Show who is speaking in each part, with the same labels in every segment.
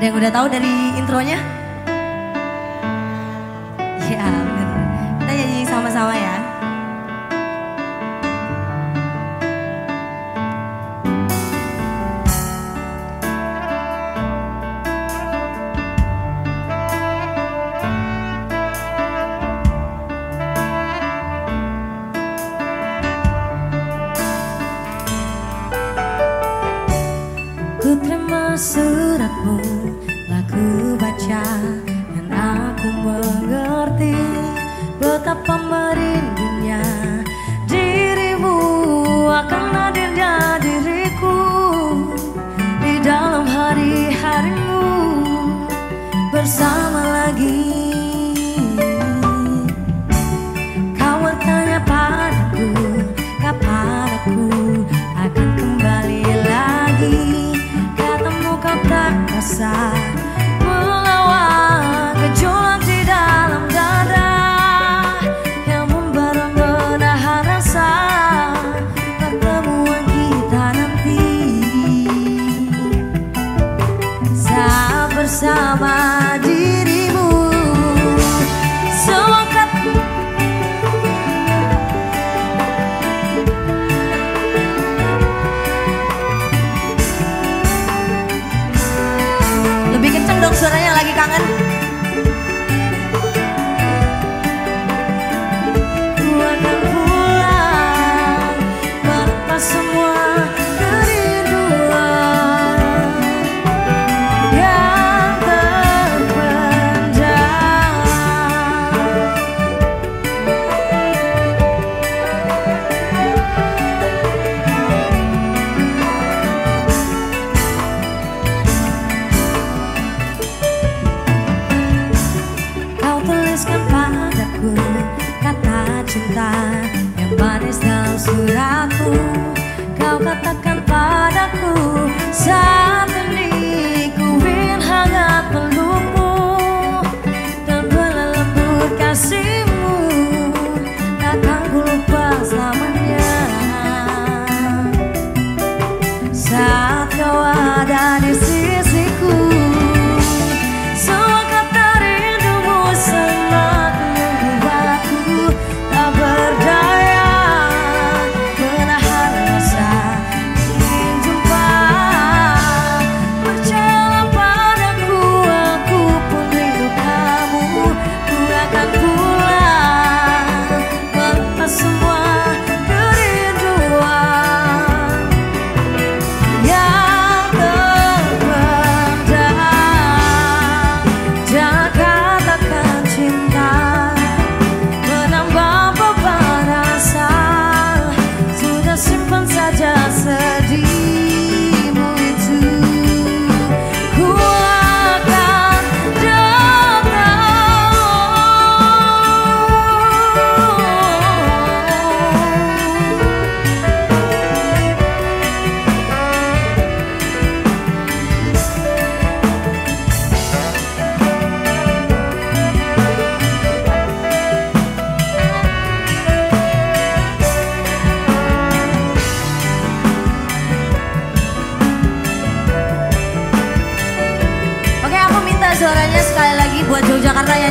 Speaker 1: Ada yang udah tahu dari intronya? Iya bener. Kita nyanyi sama-sama ya. Ku terima suratmu Laku baca Dan aku mengerti Betapa merindunya Dirimu akan hadirnya diriku Di dalam hari-harimu Bersama lagi. Kau bertanya padaku Kapan aku akan kembali lagi? Katamu kau tak rasa dong suaranya lagi kangen. Suratku Kau katakan padaku saat ini ku ingin hangat pelukmu Dan berlembut kasihmu takkan ku lupa selamanya. Saat kau ada di sisiku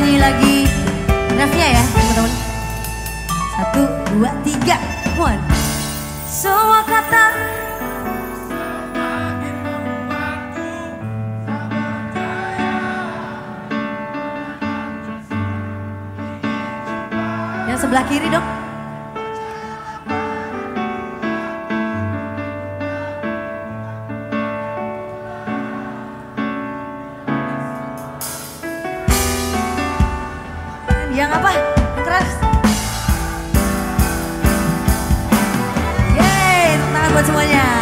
Speaker 1: nyanyi lagi. Refnya ya teman-teman. Satu, dua, tiga. One. Semua kata. Yang sebelah kiri dong Yang apa? Keras. Yeay, tangan buat semuanya.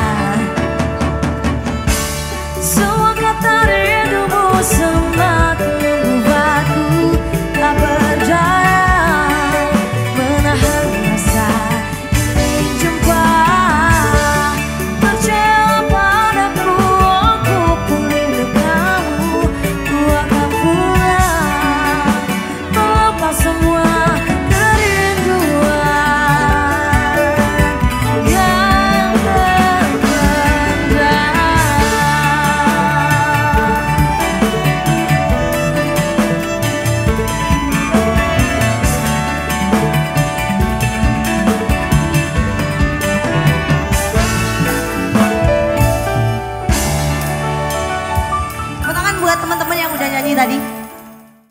Speaker 1: Nyanyi tadi?